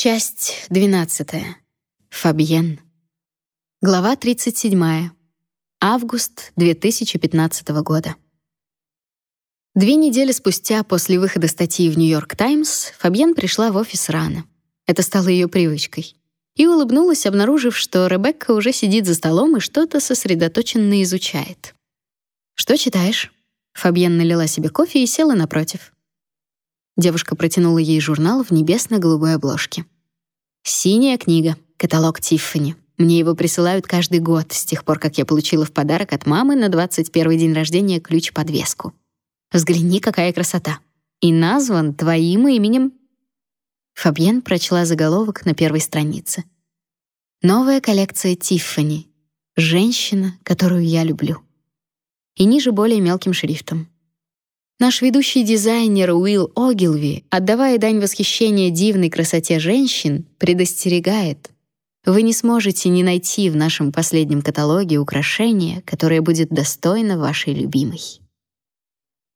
Часть 12. Фабьен. Глава 37. Август 2015 года. Две недели спустя после выхода статьи в Нью-Йорк Таймс Фабьен пришла в офис рано. Это стало ее привычкой. И улыбнулась, обнаружив, что Ребекка уже сидит за столом и что-то сосредоточенно изучает. «Что читаешь?» Фабьен налила себе кофе и села напротив. Девушка протянула ей журнал в небесно-голубой обложке. «Синяя книга. Каталог Тиффани. Мне его присылают каждый год, с тех пор, как я получила в подарок от мамы на 21 день рождения ключ-подвеску. Взгляни, какая красота. И назван твоим именем». Фабьен прочла заголовок на первой странице. «Новая коллекция Тиффани. Женщина, которую я люблю». И ниже более мелким шрифтом. Наш ведущий дизайнер Уилл Огилви, отдавая дань восхищения дивной красоте женщин, предостерегает: вы не сможете не найти в нашем последнем каталоге украшение, которое будет достойно вашей любимой.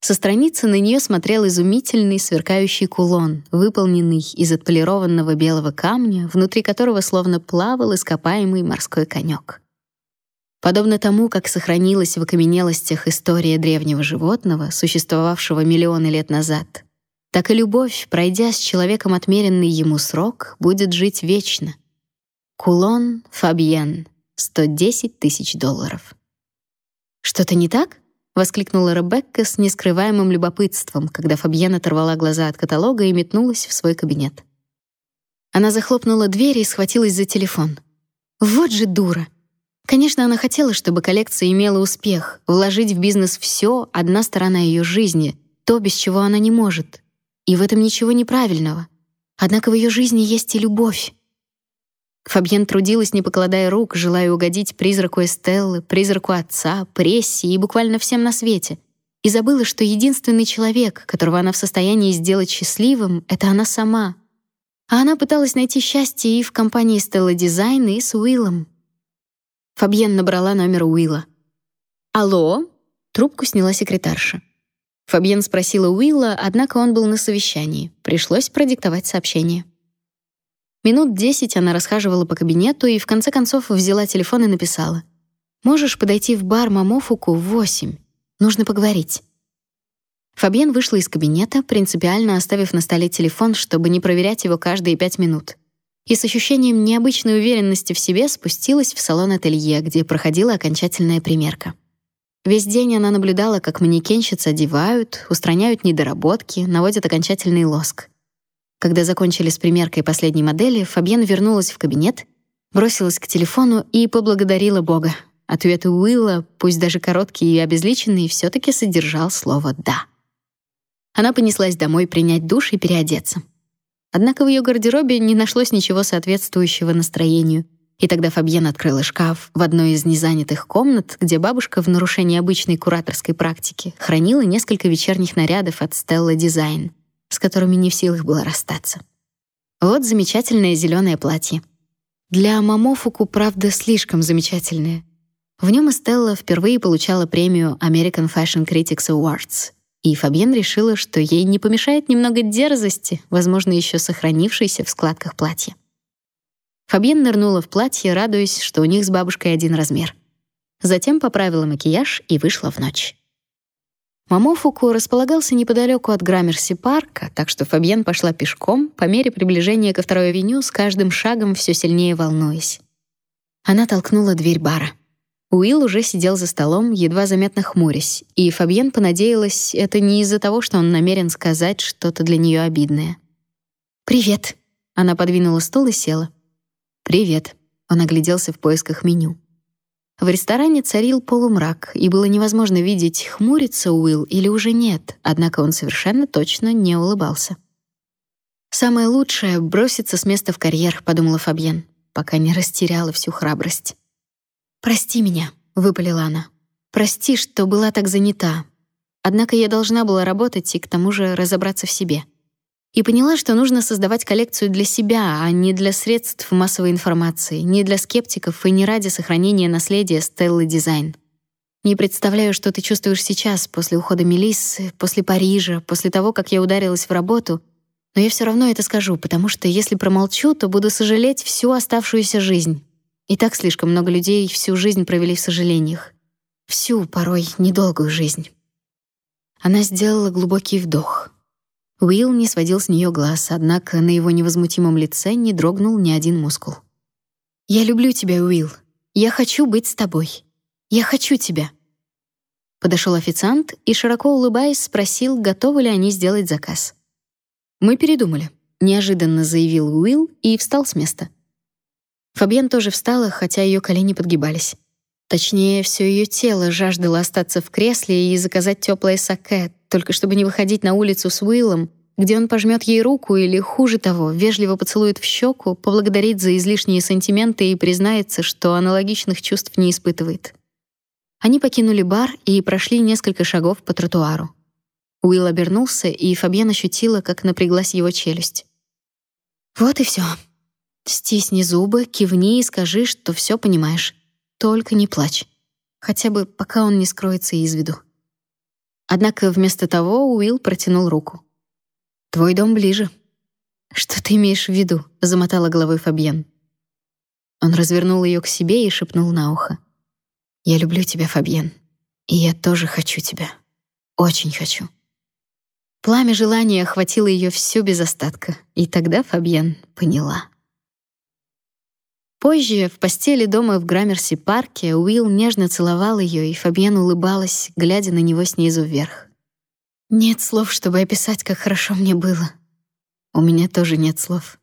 Со страницы на нее смотрел изумительный сверкающий кулон, выполненный из отполированного белого камня, внутри которого словно плавал ископаемый морской конек. Подобно тому, как сохранилась в окаменелостях история древнего животного, существовавшего миллионы лет назад, так и любовь, пройдя с человеком отмеренный ему срок, будет жить вечно. Кулон Фабьен, 110 тысяч долларов. «Что-то не так?» — воскликнула Ребекка с нескрываемым любопытством, когда Фабьен оторвала глаза от каталога и метнулась в свой кабинет. Она захлопнула дверь и схватилась за телефон. «Вот же дура! Конечно, она хотела, чтобы коллекция имела успех, вложить в бизнес все, одна сторона ее жизни, то, без чего она не может. И в этом ничего неправильного. Однако в ее жизни есть и любовь. Фабьен трудилась, не покладая рук, желая угодить призраку Эстеллы, призраку отца, прессе и буквально всем на свете. И забыла, что единственный человек, которого она в состоянии сделать счастливым, это она сама. А она пыталась найти счастье и в компании Стелла Дизайн, и с Уиллом. Фабьен набрала номер Уилла. «Алло?» — трубку сняла секретарша. Фабьен спросила Уилла, однако он был на совещании. Пришлось продиктовать сообщение. Минут десять она расхаживала по кабинету и в конце концов взяла телефон и написала: "Можешь подойти в бар Мамофуку в восемь. Нужно поговорить". Фабьен вышла из кабинета, принципиально оставив на столе телефон, чтобы не проверять его каждые пять минут и с ощущением необычной уверенности в себе спустилась в салон ателье, где проходила окончательная примерка. Весь день она наблюдала, как манекенщицы одевают, устраняют недоработки, наводят окончательный лоск. Когда закончили с примеркой последней модели, Фабьен вернулась в кабинет, бросилась к телефону и поблагодарила Бога. Ответ Уилла, пусть даже короткий и обезличенный, все таки содержал слово «да». Она понеслась домой принять душ и переодеться. Однако в ее гардеробе не нашлось ничего соответствующего настроению. И тогда Фабьен открыла шкаф в одной из незанятых комнат, где бабушка в нарушении обычной кураторской практики хранила несколько вечерних нарядов от Stella Design, с которыми не в силах было расстаться. Вот замечательное зеленое платье. Для Мамофуку, правда, слишком замечательное. В нем Стелла впервые получала премию American Fashion Critics Awards и Фабьен решила, что ей не помешает немного дерзости, возможно, еще сохранившейся в складках платья. Фабьен нырнула в платье, радуясь, что у них с бабушкой один размер. Затем поправила макияж и вышла в ночь. Мамофуку располагался неподалеку от Граммерси-парка, так что Фабьен пошла пешком, по мере приближения ко второй авеню, с каждым шагом все сильнее волнуясь. Она толкнула дверь бара. Уилл уже сидел за столом, едва заметно хмурясь, и Фабьен понадеялась, это не из-за того, что он намерен сказать что-то для нее обидное. «Привет». Она подвинула стул и села. «Привет». Он огляделся в поисках меню. В ресторане царил полумрак, и было невозможно видеть, хмурится Уилл или уже нет, однако он совершенно точно не улыбался. «Самое лучшее — броситься с места в карьер», — подумала Фабьен, пока не растеряла всю храбрость. «Прости меня», — выпалила она. «Прости, что была так занята. Однако я должна была работать и к тому же разобраться в себе. И поняла, что нужно создавать коллекцию для себя, а не для средств массовой информации, не для скептиков и не ради сохранения наследия Стеллы Дизайн. Не представляю, что ты чувствуешь сейчас, после ухода Мелиссы, после Парижа, после того, как я ударилась в работу. Но я все равно это скажу, потому что если промолчу, то буду сожалеть всю оставшуюся жизнь. И так слишком много людей всю жизнь провели в сожалениях. Всю, порой, недолгую жизнь. Она сделала глубокий вдох. Уилл не сводил с нее глаз, однако на его невозмутимом лице не дрогнул ни один мускул. «Я люблю тебя, Уилл. Я хочу быть с тобой. Я хочу тебя». Подошел официант и, широко улыбаясь, спросил, готовы ли они сделать заказ. «Мы передумали», — неожиданно заявил Уилл и встал с места. Фабьен тоже встала, хотя ее колени подгибались. Точнее, все ее тело жаждало остаться в кресле и заказать теплое саке, только чтобы не выходить на улицу с Уиллом, где он пожмет ей руку или, хуже того, вежливо поцелует в щеку, поблагодарит за излишние сантименты и признается, что аналогичных чувств не испытывает. Они покинули бар и прошли несколько шагов по тротуару. Уилл обернулся, и Фабьен ощутила, как напряглась его челюсть. «Вот и все. Стисни зубы, кивни и скажи, что все понимаешь. Только не плачь. Хотя бы пока он не скроется из виду». Однако вместо того Уилл протянул руку. «Твой дом ближе». «Что ты имеешь в виду?» — замотала головой Фабьен. Он развернул ее к себе и шепнул на ухо. «Я люблю тебя, Фабьен. И я тоже хочу тебя. Очень хочу». Пламя желания охватило ее всю без остатка, и тогда Фабьен поняла. Позже, в постели дома в Граммерси-парке, Уилл нежно целовал ее, и Фабьен улыбалась, глядя на него снизу вверх. «Нет слов, чтобы описать, как хорошо мне было». «У меня тоже нет слов».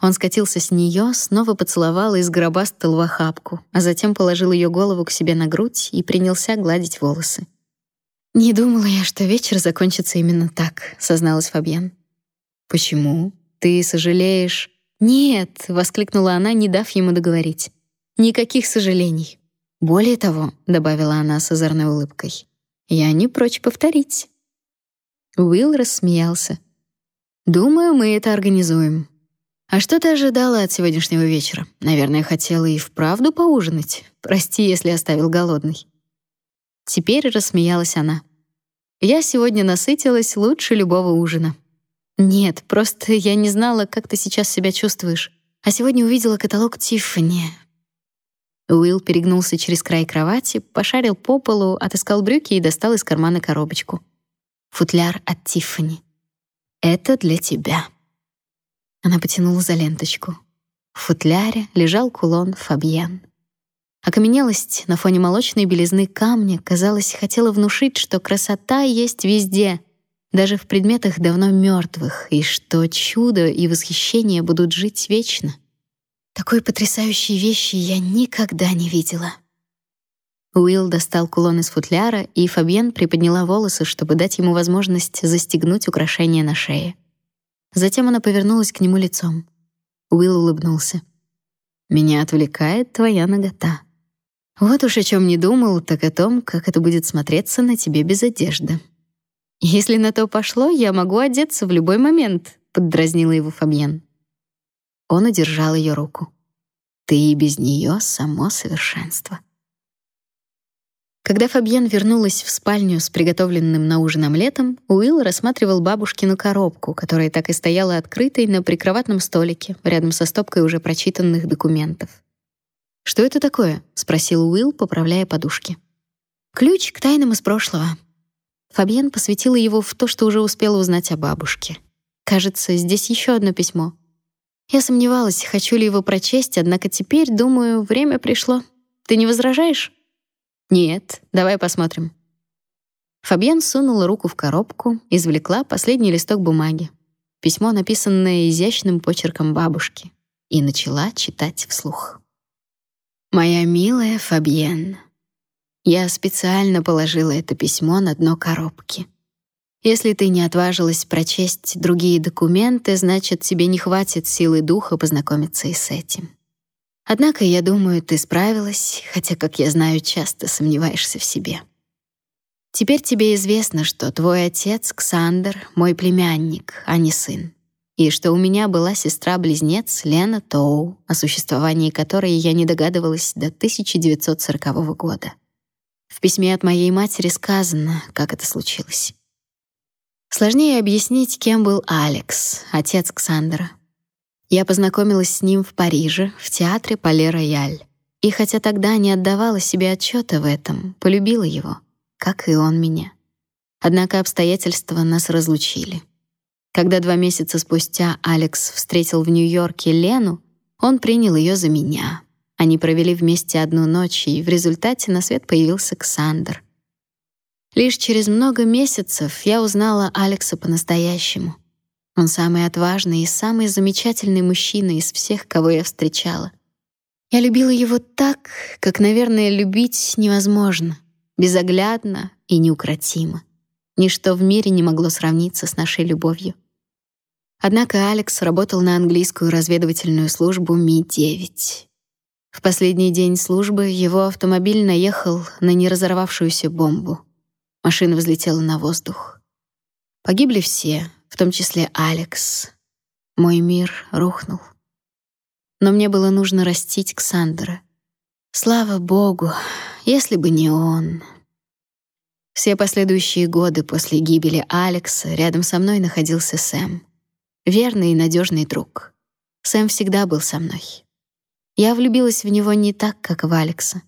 Он скатился с нее, снова поцеловал и сгробастал в охапку, а затем положил ее голову к себе на грудь и принялся гладить волосы. «Не думала я, что вечер закончится именно так», — созналась Фабьен. «Почему? Ты сожалеешь?» «Нет», — воскликнула она, не дав ему договорить. «Никаких сожалений. Более того», — добавила она с озорной улыбкой, «я не прочь повторить». Уилл рассмеялся. «Думаю, мы это организуем. А что ты ожидала от сегодняшнего вечера? Наверное, хотела и вправду поужинать. Прости, если оставил голодный». Теперь рассмеялась она. Я сегодня насытилась лучше любого ужина. Нет, просто я не знала, как ты сейчас себя чувствуешь. А сегодня увидела каталог Тиффани. Уилл перегнулся через край кровати, пошарил по полу, отыскал брюки и достал из кармана коробочку. Футляр от Тиффани. Это для тебя. Она потянула за ленточку. В футляре лежал кулон Фабьен. Окаменелость на фоне молочной белизны камня, казалось, хотела внушить, что красота есть везде, даже в предметах давно мертвых, и что чудо и восхищение будут жить вечно. Такой потрясающей вещи я никогда не видела. Уилл достал кулон из футляра, и Фабьен приподняла волосы, чтобы дать ему возможность застегнуть украшение на шее. Затем она повернулась к нему лицом. Уилл улыбнулся. «Меня отвлекает твоя нагота». Вот уж о чем не думал, так о том, как это будет смотреться на тебе без одежды. Если на то пошло, я могу одеться в любой момент, поддразнила его Фабьен. Он удержал ее руку. Ты и без нее само совершенство. Когда Фабьен вернулась в спальню с приготовленным на ужин омлетом, Уилл рассматривал бабушкину коробку, которая так и стояла открытой на прикроватном столике, рядом со стопкой уже прочитанных документов. «Что это такое?» — спросил Уилл, поправляя подушки. «Ключ к тайнам из прошлого». Фабьен посвятила его в то, что уже успела узнать о бабушке. Кажется, здесь еще одно письмо. Я сомневалась, хочу ли его прочесть, однако теперь, думаю, время пришло. Ты не возражаешь? Нет, давай посмотрим. Фабьен сунула руку в коробку, извлекла последний листок бумаги. Письмо, написанное изящным почерком бабушки, и начала читать вслух. Моя милая Фабьен, я специально положила это письмо на дно коробки. Если ты не отважилась прочесть другие документы, значит, тебе не хватит силы духа познакомиться и с этим. Однако, я думаю, ты справилась, хотя, как я знаю, часто сомневаешься в себе. Теперь тебе известно, что твой отец, Ксандр, мой племянник, а не сын и что у меня была сестра-близнец Лена Тоу, о существовании которой я не догадывалась до 1940 года. В письме от моей матери сказано, как это случилось. Сложнее объяснить, кем был Алекс, отец Ксандера. Я познакомилась с ним в Париже, в театре Пале-Рояль. И хотя тогда не отдавала себе отчета в этом, полюбила его, как и он меня. Однако обстоятельства нас разлучили. Когда два месяца спустя Алекс встретил в Нью-Йорке Лену, он принял ее за меня. Они провели вместе одну ночь, и в результате на свет появился Ксандр. Лишь через много месяцев я узнала Алекса по-настоящему. Он самый отважный и самый замечательный мужчина из всех, кого я встречала. Я любила его так, как, наверное, любить невозможно, безоглядно и неукротимо. Ничто в мире не могло сравниться с нашей любовью. Однако Алекс работал на английскую разведывательную службу Ми-9. В последний день службы его автомобиль наехал на неразорвавшуюся бомбу. Машина взлетела на воздух. Погибли все, в том числе Алекс. Мой мир рухнул. Но мне было нужно растить Ксандера. Слава богу, если бы не он. Все последующие годы после гибели Алекса рядом со мной находился Сэм. Верный и надежный друг. Сэм всегда был со мной. Я влюбилась в него не так, как в Алекса.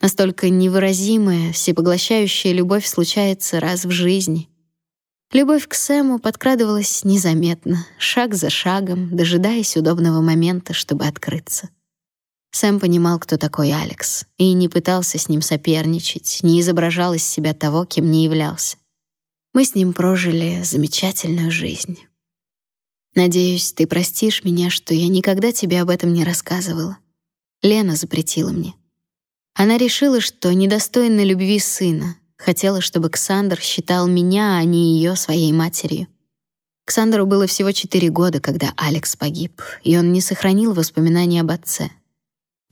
Настолько невыразимая, всепоглощающая любовь случается раз в жизни. Любовь к Сэму подкрадывалась незаметно, шаг за шагом, дожидаясь удобного момента, чтобы открыться. Сэм понимал, кто такой Алекс, и не пытался с ним соперничать, не изображал из себя того, кем не являлся. Мы с ним прожили замечательную жизнь. Надеюсь, ты простишь меня, что я никогда тебе об этом не рассказывала. Лена запретила мне. Она решила, что недостойна любви сына, хотела, чтобы Ксандр считал меня, а не ее своей матерью. Ксандру было всего четыре года, когда Алекс погиб, и он не сохранил воспоминаний об отце.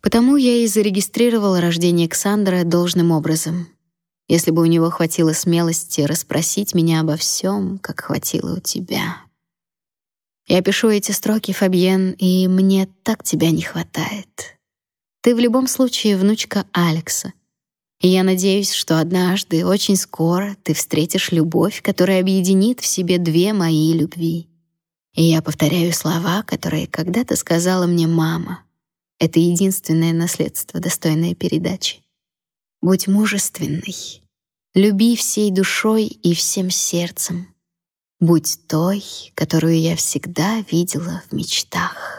Потому я и зарегистрировала рождение Ксандра должным образом. Если бы у него хватило смелости расспросить меня обо всем, как хватило у тебя. Я пишу эти строки, Фабьен, и мне так тебя не хватает. Ты в любом случае внучка Алекса. И я надеюсь, что однажды, очень скоро, ты встретишь любовь, которая объединит в себе две мои любви. И я повторяю слова, которые когда-то сказала мне мама. Это единственное наследство, достойное передачи. Будь мужественной. Люби всей душой и всем сердцем. Будь той, которую я всегда видела в мечтах.